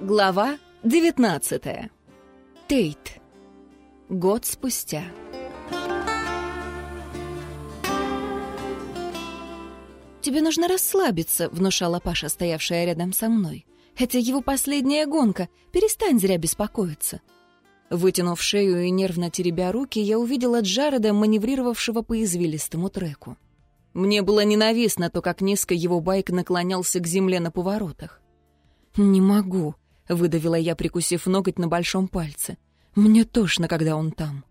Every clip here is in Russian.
Глава 19. Тейт. Год спустя. «Тебе нужно расслабиться», — внушала Паша, стоявшая рядом со мной. «Это его последняя гонка. Перестань зря беспокоиться». Вытянув шею и нервно теребя руки, я увидела Джареда, маневрировавшего по извилистому треку. Мне было ненавистно то, как низко его байк наклонялся к земле на поворотах. «Не могу», — выдавила я, прикусив ноготь на большом пальце. «Мне тошно, когда он там».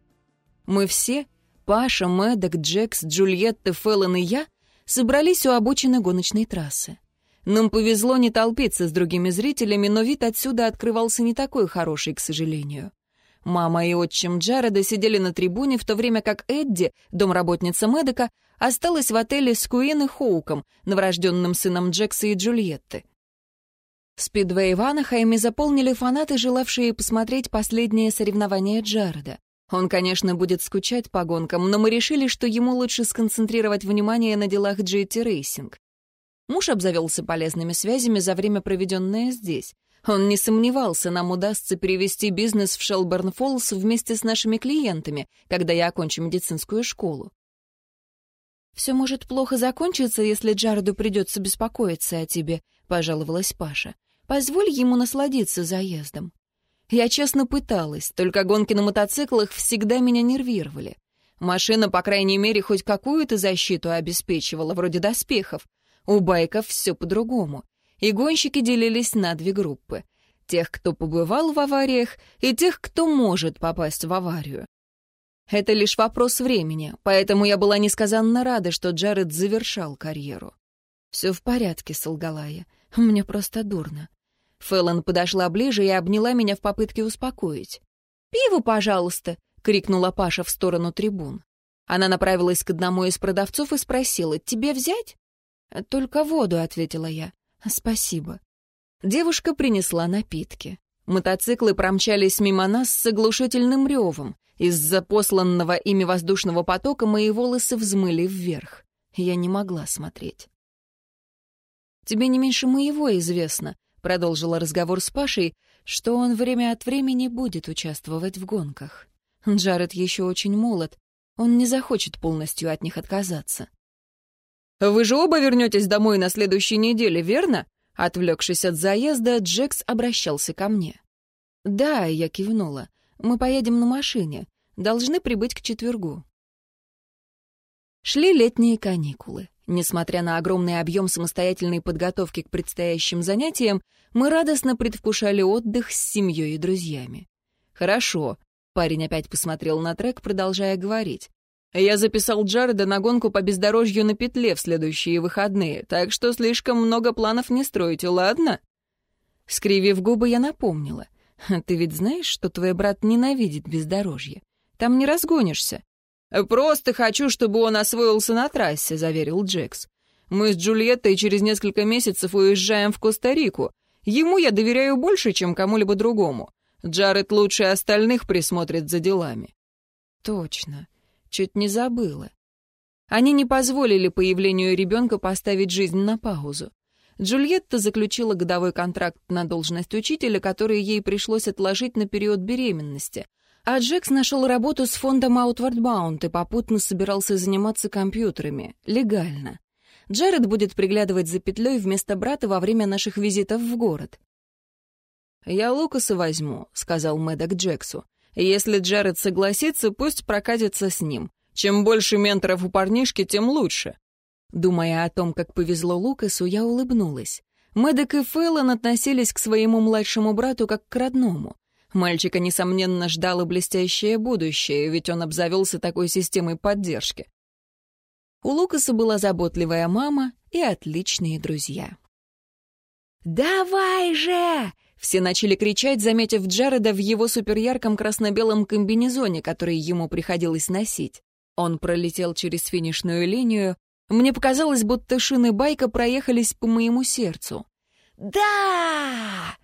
Мы все, Паша, Мэддок, Джекс, Джульетта, Феллон и я, собрались у обочины гоночной трассы. Нам повезло не толпиться с другими зрителями, но вид отсюда открывался не такой хороший, к сожалению. Мама и отчим Джареда сидели на трибуне, в то время как Эдди, домработница Мэддока, осталась в отеле с Куин и Хоуком, новорожденным сыном Джекса и Джульетты. Спидвей в Анахайме заполнили фанаты, желавшие посмотреть последнее соревнование Джареда. Он, конечно, будет скучать по гонкам, но мы решили, что ему лучше сконцентрировать внимание на делах GT Racing. Муж обзавелся полезными связями за время, проведенное здесь. Он не сомневался, нам удастся перевести бизнес в Шелберн-Фоллс вместе с нашими клиентами, когда я окончу медицинскую школу. «Все может плохо закончиться, если Джареду придется беспокоиться о тебе», — пожаловалась Паша. Позволь ему насладиться заездом. Я честно пыталась, только гонки на мотоциклах всегда меня нервировали. Машина, по крайней мере, хоть какую-то защиту обеспечивала, вроде доспехов. У байков все по-другому. И гонщики делились на две группы. Тех, кто побывал в авариях, и тех, кто может попасть в аварию. Это лишь вопрос времени, поэтому я была несказанно рада, что Джаред завершал карьеру. «Все в порядке», — солгала я. «Мне просто дурно. Фэллон подошла ближе и обняла меня в попытке успокоить. «Пиво, пожалуйста!» — крикнула Паша в сторону трибун. Она направилась к одному из продавцов и спросила, «Тебе взять?» «Только воду», — ответила я. «Спасибо». Девушка принесла напитки. Мотоциклы промчались мимо нас с оглушительным ревом. Из-за посланного ими воздушного потока мои волосы взмыли вверх. Я не могла смотреть. «Тебе не меньше моего известно», продолжила разговор с Пашей, что он время от времени будет участвовать в гонках. Джаред еще очень молод, он не захочет полностью от них отказаться. «Вы же оба вернетесь домой на следующей неделе, верно?» Отвлекшись от заезда, Джекс обращался ко мне. «Да», — я кивнула, — «мы поедем на машине. Должны прибыть к четвергу». Шли летние каникулы. Несмотря на огромный объем самостоятельной подготовки к предстоящим занятиям, мы радостно предвкушали отдых с семьей и друзьями. «Хорошо», — парень опять посмотрел на трек, продолжая говорить. «Я записал Джареда на гонку по бездорожью на петле в следующие выходные, так что слишком много планов не стройте, ладно?» Скривив губы, я напомнила. «Ты ведь знаешь, что твой брат ненавидит бездорожье? Там не разгонишься. «Просто хочу, чтобы он освоился на трассе», — заверил Джекс. «Мы с Джульеттой через несколько месяцев уезжаем в Коста-Рику. Ему я доверяю больше, чем кому-либо другому. Джаред лучше остальных присмотрит за делами». «Точно. Чуть не забыла». Они не позволили появлению ребенка поставить жизнь на паузу. Джульетта заключила годовой контракт на должность учителя, который ей пришлось отложить на период беременности, а Джекс нашел работу с фондом Outward Bound и попутно собирался заниматься компьютерами. Легально. Джаред будет приглядывать за петлей вместо брата во время наших визитов в город. «Я Лукаса возьму», — сказал Мэддок Джексу. «Если Джаред согласится, пусть прокатится с ним. Чем больше менторов у парнишки, тем лучше». Думая о том, как повезло Лукасу, я улыбнулась. Мэддок и Фэллон относились к своему младшему брату как к родному. Мальчика, несомненно, ждало блестящее будущее, ведь он обзавелся такой системой поддержки. У Лукаса была заботливая мама и отличные друзья. «Давай же!» Все начали кричать, заметив Джареда в его суперярком красно-белом комбинезоне, который ему приходилось носить. Он пролетел через финишную линию. Мне показалось, будто шины байка проехались по моему сердцу. «Да!»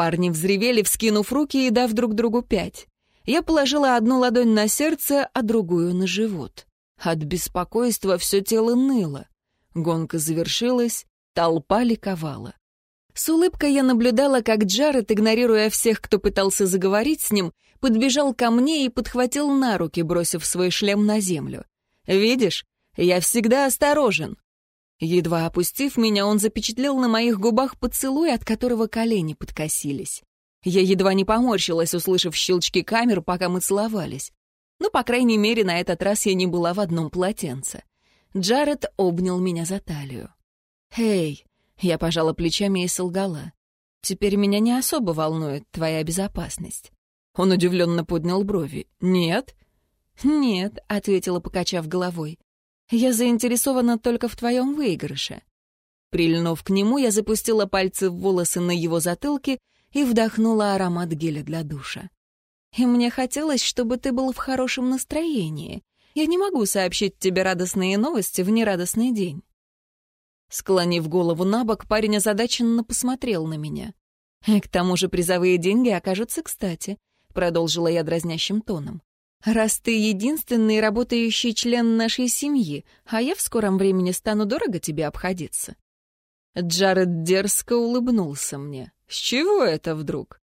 Парни взревели, вскинув руки и дав друг другу пять. Я положила одну ладонь на сердце, а другую на живот. От беспокойства все тело ныло. Гонка завершилась, толпа ликовала. С улыбкой я наблюдала, как Джаред, игнорируя всех, кто пытался заговорить с ним, подбежал ко мне и подхватил на руки, бросив свой шлем на землю. «Видишь, я всегда осторожен». Едва опустив меня, он запечатлел на моих губах поцелуй, от которого колени подкосились. Я едва не поморщилась, услышав щелчки камер, пока мы целовались. Но, по крайней мере, на этот раз я не была в одном полотенце. Джаред обнял меня за талию. «Эй!» — я пожала плечами и солгала. «Теперь меня не особо волнует твоя безопасность». Он удивленно поднял брови. «Нет?» «Нет», — ответила, покачав головой. «Я заинтересована только в твоем выигрыше». Прильнув к нему, я запустила пальцы в волосы на его затылке и вдохнула аромат геля для душа. «И мне хотелось, чтобы ты был в хорошем настроении. Я не могу сообщить тебе радостные новости в нерадостный день». Склонив голову на бок, парень озадаченно посмотрел на меня. «К тому же призовые деньги окажутся кстати», — продолжила я дразнящим тоном. «Раз ты единственный работающий член нашей семьи, а я в скором времени стану дорого тебе обходиться». Джаред дерзко улыбнулся мне. «С чего это вдруг?»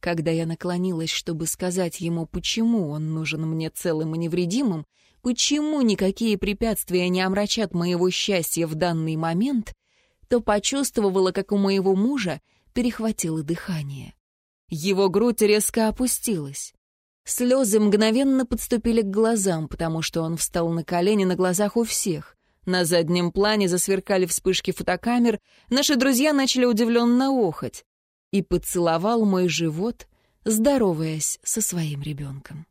Когда я наклонилась, чтобы сказать ему, почему он нужен мне целым и невредимым, почему никакие препятствия не омрачат моего счастья в данный момент, то почувствовала, как у моего мужа перехватило дыхание. Его грудь резко опустилась. Слезы мгновенно подступили к глазам, потому что он встал на колени на глазах у всех. На заднем плане засверкали вспышки фотокамер, наши друзья начали удивленно охать. И поцеловал мой живот, здороваясь со своим ребенком.